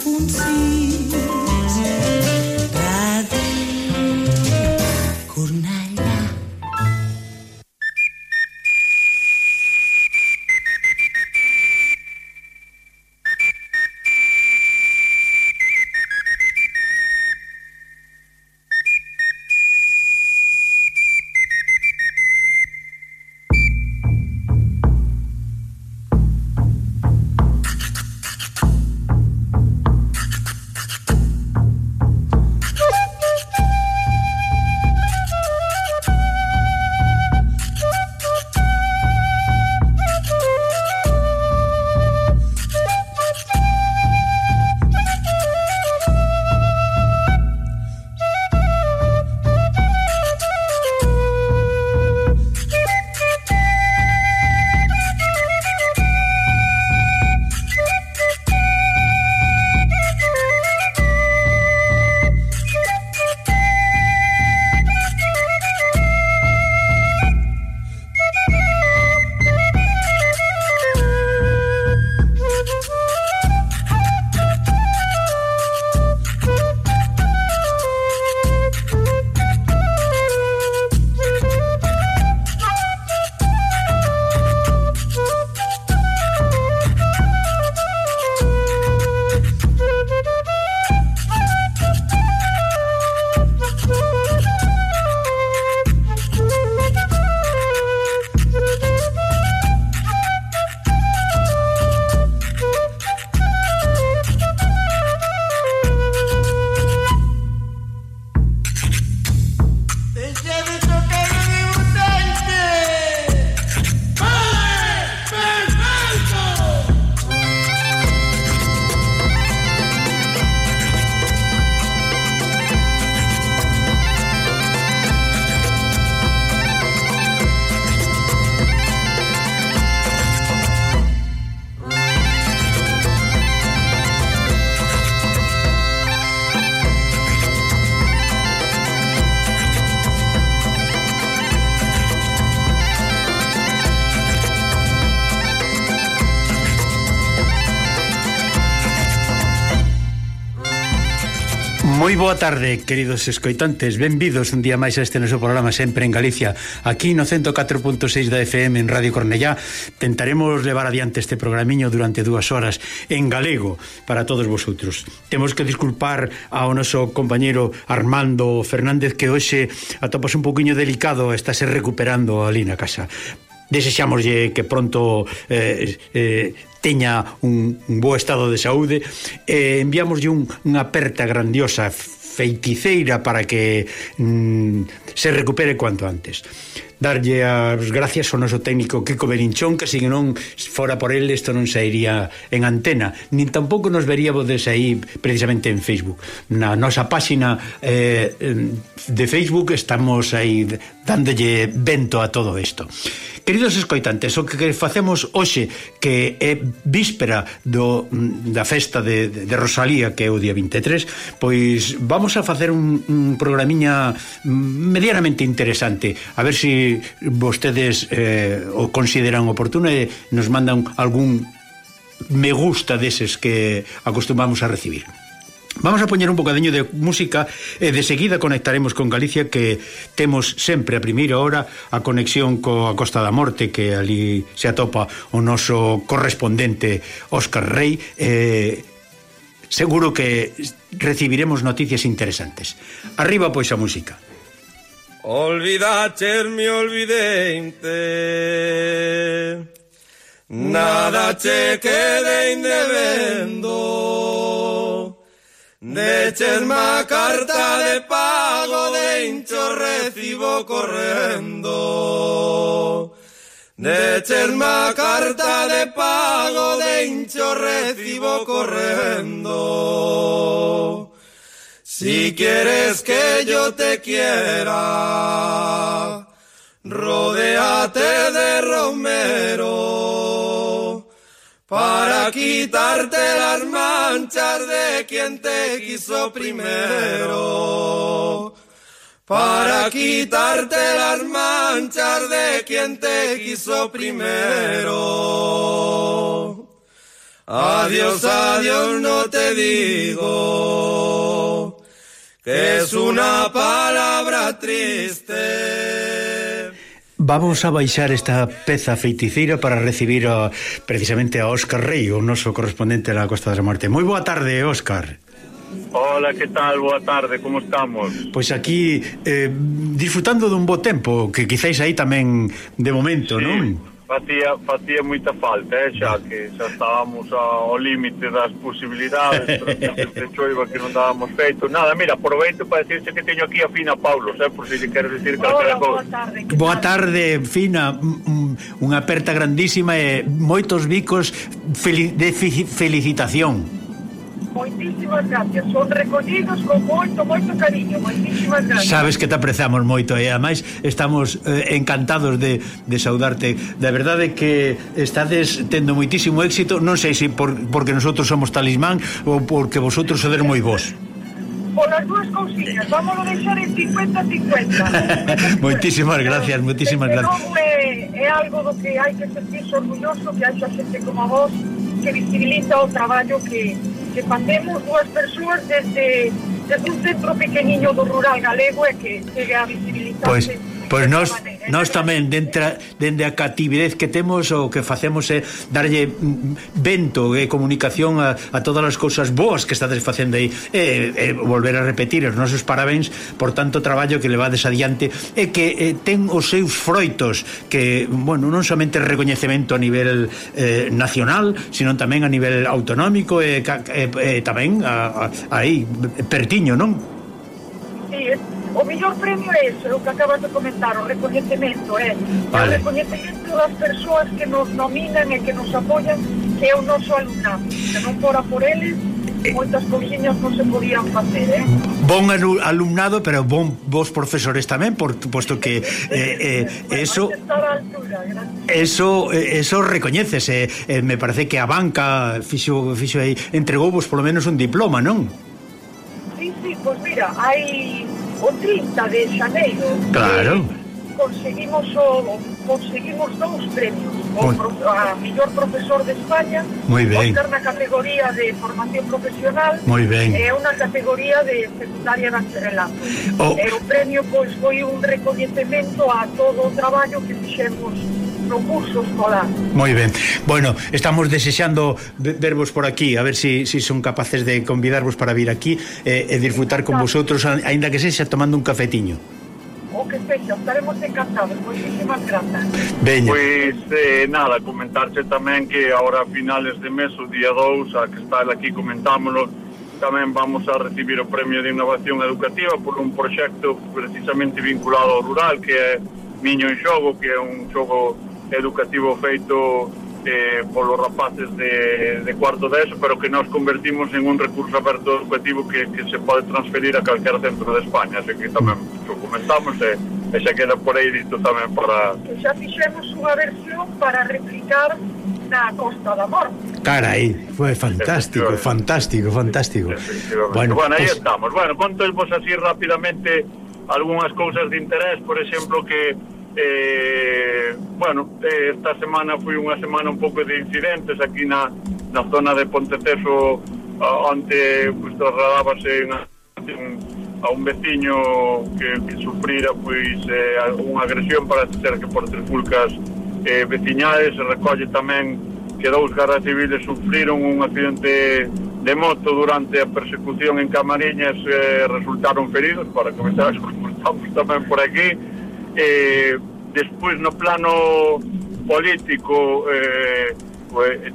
公子。Moi boa tarde, queridos escoitantes. Benvidos un día máis a este noso programa Sempre en Galicia Aquí no 104.6 da FM en Radio Cornellá. Tentaremos levar adiante este programiño durante dúas horas En galego para todos vosotros. Temos que disculpar ao noso compañero Armando Fernández Que hoxe atopas un poquinho delicado Estáse recuperando ali na casa. Desexámoslle que pronto eh, eh, teña un, un bo estado de saúde e enviámoslle un, unha aperta grandiosa feiticeira para que mm, se recupere cuanto antes darlle as gracias ao noso técnico Kiko Berinchón, que se non fora por el isto non sairía en antena, nin tampouco nos veríamos aí precisamente en Facebook. Na nosa páxina eh, de Facebook estamos aí dándolle vento a todo isto. Queridos escoitantes, o que facemos hoxe que é víspera do, da festa de, de Rosalía que é o día 23, pois vamos a facer un, un programiña medianamente interesante, a ver se si vostedes eh, o consideran oportuno e nos mandan algún me gusta deses que acostumamos a recibir. Vamos a poñer un bocadeño de música e de seguida conectaremos con Galicia que temos sempre a primeira hora a conexión coa Costa da Morte que ali se atopa o noso correspondente Óscar Rey eh, seguro que recibiremos noticias interesantes. Arriba pois a música. Olvidacherme olvideinte Nada che quede indebendo. Decherma carta de pago de hincho recibo correndo Decherma carta de pago de hincho recibo correndo si quieres que yo te quiera, rodeate de romero para quitarte las manchas de quien te quiso primero. Para quitarte las manchas de quien te quiso primero. Adiós, adiós, no te digo que es una palabra triste. Vamos a baixar esta peza feiticeira para recibir a, precisamente a Óscar Rey, o noso correspondente na Costa da Morte. Moi boa tarde, Óscar. Hola, que tal? Boa tarde, como estamos? Pois aquí, eh, disfrutando dun bo tempo, que quizáis aí tamén de momento, sí. non? facía, facía moita falta, eh, xa que xa estábamos ao límite das posibilidades, de choiva que non dábamos feito. Nada, mira, aproveito para decirse que teño aquí a Fina Paulos, eh, por si lle queres dicir calquera cousa. Boa tarde. Boa tarde, Fina, unha aperta grandísima e moitos bicos fel de felicitación. Moitísimas gracias, son recollidos con moito, moito cariño, moitísimas gracias. Sabes que te apreciamos moito e ademais estamos eh, encantados de, de saudarte. Da verdade que estades tendo moitísimo éxito, non sei se por, porque nosotros somos talismán ou porque vosotros sodes moi vos. Polas dúas cousiñas, vamos a deixar en 50-50. moitísimas gracias, moitísimas gracias. É, é algo do que hai que sentirse orgulloso que haxa xente como vos que visibiliza o traballo que que pandemos dúas persoas desde, desde un centro pequeniño do rural galego e que chegue a visibilizarse. Pois, Pois nós, nós tamén dentro, dende a catividez que temos o que facemos é darlle mm, mm, vento e comunicación a, a todas as cousas boas que estades facendo aí e, e volver a repetir os nosos parabéns por tanto traballo que levades adiante e que e, ten os seus froitos que, bueno, non somente recoñecemento a nivel eh, nacional sino tamén a nivel autonómico e, e, e tamén a, a, aí, pertiño, non? O mellor premio é eso, o que acabas de comentar, o recoñecemento, eh. é vale. o recoñecemento das persoas que nos nominan e que nos apoian, que é o noso alumnado. Se non fora por eles, eh. moitas cousiñas non se podían facer, eh? Bon alumnado, pero bon vos profesores tamén, por posto que eh, eh, eso Eso eso recoñécese, eh, eh, me parece que a banca fixo fixo aí entregou vos polo menos un diploma, non? Sí, sí, pois pues mira, hai o 30 de xaneiro. Claro. Conseguimos o conseguimos dous premios. O Muy... pro, a mellor profesor de España, Muy ben. Na categoría de formación profesional, Muy ben. e unha categoría de secundaria bacharelato. Oh. E o premio pois foi un recoñecemento a todo o traballo que fixemos no curso escolar. Moi ben. Bueno, estamos desexando vervos por aquí, a ver se si, si son capaces de convidarvos para vir aquí eh, e disfrutar con vosotros, aínda que sexa tomando un cafetiño. O que sexa, estaremos encantados. Moitísimas grazas. Veña. Pois, eh, nada, comentarche tamén que ahora a finales de mes, o día 2, a que está aquí comentámoslo, tamén vamos a recibir o Premio de Innovación Educativa por un proxecto precisamente vinculado ao rural que é Miño en Xogo, que é un xogo educativo feito eh, polos rapaces de, de cuarto de ESO, pero que nos convertimos en un recurso aberto educativo que, que se pode transferir a calquer centro de España, así que tamén o comentamos e, e xa queda por aí dito tamén para... E xa fixemos unha versión para replicar na Costa da Morte. Carai, foi fantástico, fantástico, fantástico. Bueno, bueno, aí pues... estamos. Bueno, conto vos así rapidamente algunhas cousas de interés, por exemplo, que eh, bueno, eh, esta semana foi unha semana un pouco de incidentes aquí na, na zona de Ponteceso onde pues, trasladábase na, a un veciño que, que sufrira pois, eh, unha agresión para ser que por trifulcas eh, veciñais. Se recolle tamén que dous garras civiles sufriron un accidente de moto durante a persecución en Camariñas eh, resultaron feridos para que me sabes como estamos tamén por aquí eh, despois no plano político eh,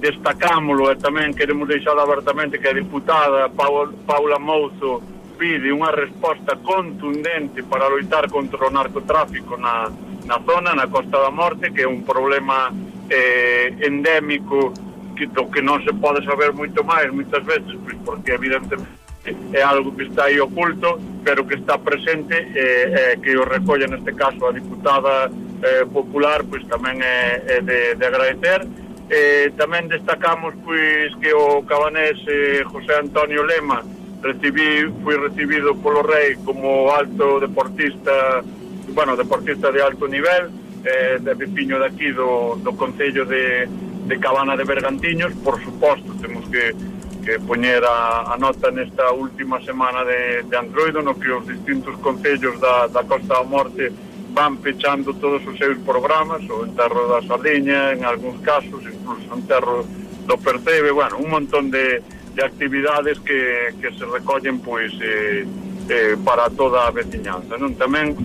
destacámoslo e tamén queremos deixar abertamente que a deputada Paula Mouzo pide unha resposta contundente para loitar contra o narcotráfico na, na zona, na Costa da Morte que é un problema eh, endémico que, do que non se pode saber moito máis moitas veces, pois porque evidentemente é algo que está aí oculto, pero que está presente e eh, eh, que o recolle neste caso a diputada eh, popular, pois tamén é, é de, de agradecer. Eh, tamén destacamos pois que o cabanés eh, José Antonio Lema recibí, foi recibido polo rei como alto deportista, bueno, deportista de alto nivel, eh, de veciño daqui do, do Concello de, de Cabana de Bergantiños, por suposto, temos que que poñer a, a nota nesta última semana de, de Androido no que os distintos concellos da, da Costa da Morte van pechando todos os seus programas o enterro da Sardiña, en algúns casos incluso o enterro do Percebe bueno, un montón de, de actividades que, que se recollen pois eh, eh, para toda a veciñanza non? Tamén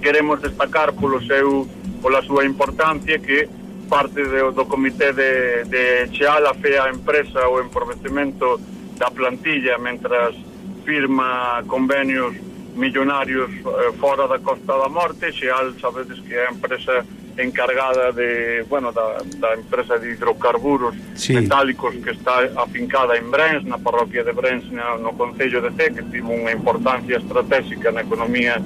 queremos destacar polo seu pola súa importancia que parte do, do comité de, de Cheala a fea empresa o emprovecemento da plantilla mentras firma convenios millonarios eh, fora da Costa da Morte. Xeal sabedes que é a empresa encargada de, bueno, da, da empresa de hidrocarburos sí. metálicos que está afincada en Brens, na parroquia de Brens, na, no Concello de Té, que tivo unha importancia estratégica na economía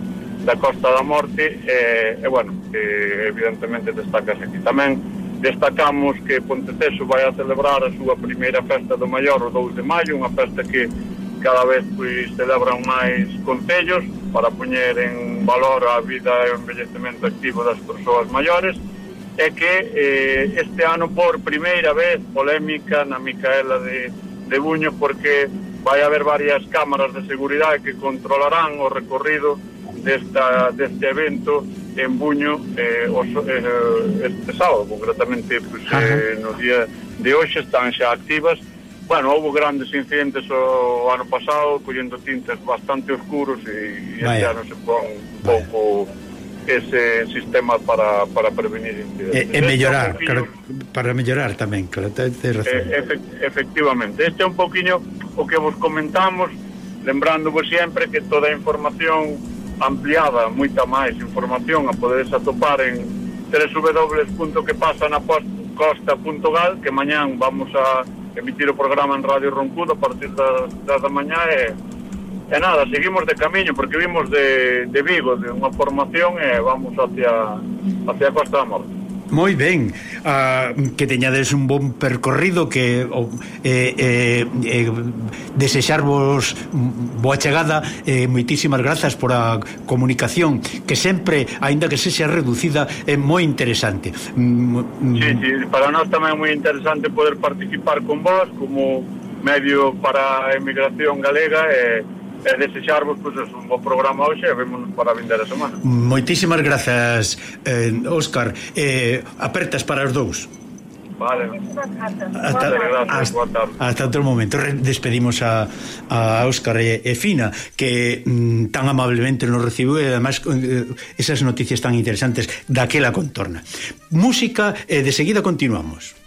da Costa da Morte, e, e bueno, que evidentemente destaca aquí tamén. Destacamos que Ponteceso vai a celebrar a súa primeira festa do maior o 2 de maio, unha festa que cada vez pois, celebran máis concellos para poñer en valor a vida e o envellecemento activo das persoas maiores é que eh, este ano por primeira vez polémica na Micaela de, de Buño porque vai haber varias cámaras de seguridade que controlarán o recorrido desta, deste evento en Buño eh, os, eh, eh, este sábado, concretamente pues, eh, no día de hoxe están xa activas. Bueno, houve grandes incidentes o ano pasado, collendo tintes bastante oscuros e, e este ano se pon un pouco ese sistema para, para prevenir incidentes. E, e mellorar, este para, mellorar tamén, claro, te, te razón. Efect, efectivamente, este é un poquinho o que vos comentamos, lembrando sempre que toda a información ampliada, moita máis información a poderes atopar en www.quepasanacosta.gal que mañán vamos a emitir o programa en Radio Roncudo a partir das, das da mañá e, e nada, seguimos de camiño porque vimos de, de Vigo, de unha formación e vamos hacia, hacia a Costa da Morte. Moi ben, uh, que teñades un bon percorrido que uh, eh, eh, eh, desexarvos boa chegada, eh, moitísimas grazas por a comunicación que sempre, aínda que sexa reducida, é moi interesante. Mm, mm, sí, sí, para nós tamén é moi interesante poder participar con vos como medio para a emigración galega e eh e desexarvos pois, pues, un bo programa hoxe e vemos para vindar a semana. Moitísimas grazas, eh, Óscar. Eh, apertas para os dous. Vale. Hasta, hasta, hasta outro momento despedimos a, a Óscar e, e Fina que mm, tan amablemente nos recibiu e además eh, esas noticias tan interesantes daquela contorna música e de seguida continuamos